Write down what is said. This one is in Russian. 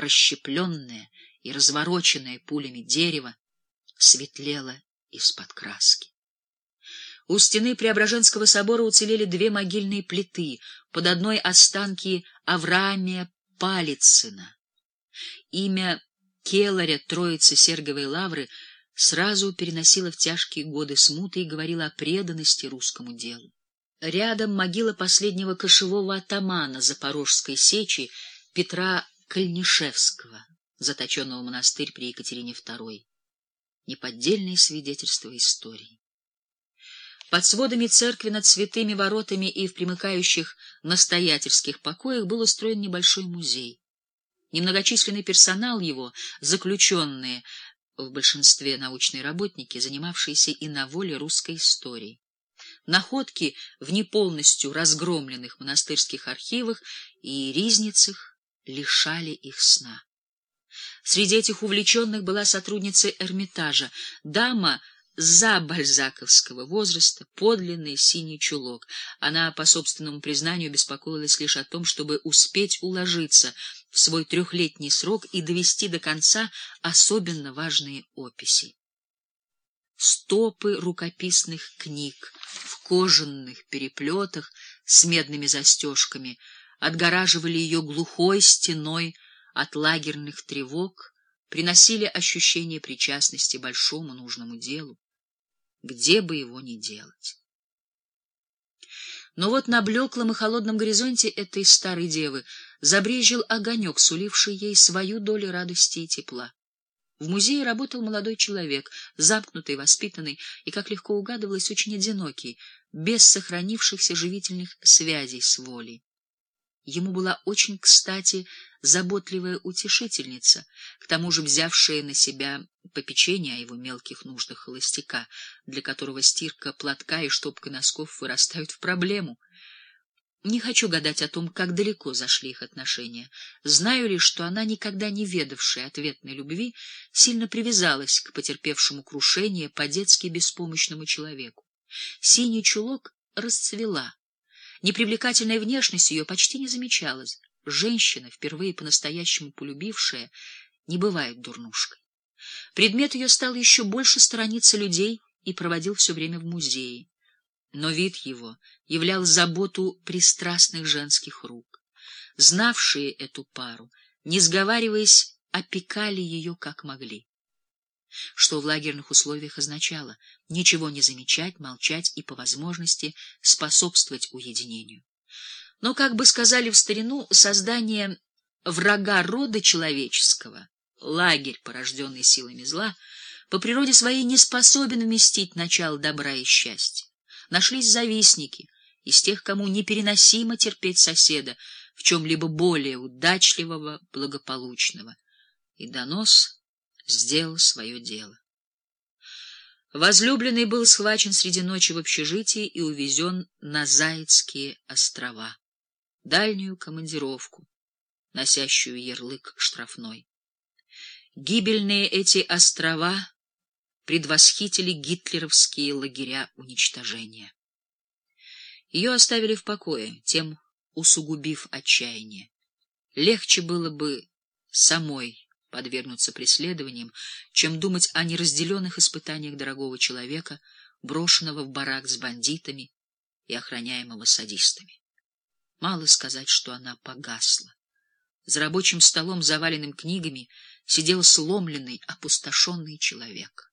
расщепленное и развороченное пулями дерево, светлело из-под краски. У стены Преображенского собора уцелели две могильные плиты, под одной останки Авраамия Палицына. Имя Келаря Троицы Серговой Лавры сразу переносило в тяжкие годы смуты и говорило о преданности русскому делу. Рядом могила последнего кошевого атамана Запорожской сечи Петра Кальнишевского, заточенного в монастырь при Екатерине II. Неподдельные свидетельства истории. Под сводами церкви над святыми воротами и в примыкающих настоятельских покоях был устроен небольшой музей. Немногочисленный персонал его, заключенные, в большинстве научные работники, занимавшиеся и на воле русской истории. Находки в неполностью разгромленных монастырских архивах и ризницах лишали их сна. Среди этих увлеченных была сотрудница Эрмитажа, дама за бальзаковского возраста, подлинный синий чулок. Она, по собственному признанию, беспокоилась лишь о том, чтобы успеть уложиться в свой трехлетний срок и довести до конца особенно важные описи. Стопы рукописных книг в кожаных переплетах с медными застежками отгораживали ее глухой стеной от лагерных тревог, приносили ощущение причастности большому нужному делу, где бы его ни делать. Но вот на блеклом и холодном горизонте этой старой девы забрежил огонек, суливший ей свою долю радости и тепла. В музее работал молодой человек, замкнутый, воспитанный и, как легко угадывалось, очень одинокий, без сохранившихся живительных связей с волей. Ему была очень кстати заботливая утешительница, к тому же взявшая на себя попечение о его мелких нуждах холостяка, для которого стирка платка и штопка носков вырастают в проблему. Не хочу гадать о том, как далеко зашли их отношения. Знаю лишь, что она, никогда не ведавшая ответной любви, сильно привязалась к потерпевшему крушение по-детски беспомощному человеку. Синий чулок расцвела Непривлекательная внешность ее почти не замечалась. Женщина, впервые по-настоящему полюбившая, не бывает дурнушкой. Предмет ее стал еще больше сторониться людей и проводил все время в музее. Но вид его являл заботу пристрастных женских рук. Знавшие эту пару, не сговариваясь, опекали ее как могли что в лагерных условиях означало ничего не замечать, молчать и, по возможности, способствовать уединению. Но, как бы сказали в старину, создание врага рода человеческого, лагерь, порожденный силами зла, по природе своей не способен вместить начало добра и счастья. Нашлись завистники из тех, кому непереносимо терпеть соседа в чем-либо более удачливого, благополучного. И донос сделал свое дело. Возлюбленный был схвачен среди ночи в общежитии и увезен на Заяцкие острова, дальнюю командировку, носящую ярлык штрафной. Гибельные эти острова предвосхитили гитлеровские лагеря уничтожения. Ее оставили в покое, тем усугубив отчаяние. Легче было бы самой подвергнуться преследованиям, чем думать о неразделенных испытаниях дорогого человека, брошенного в барак с бандитами и охраняемого садистами. Мало сказать, что она погасла. За рабочим столом, заваленным книгами, сидел сломленный, опустошенный человек.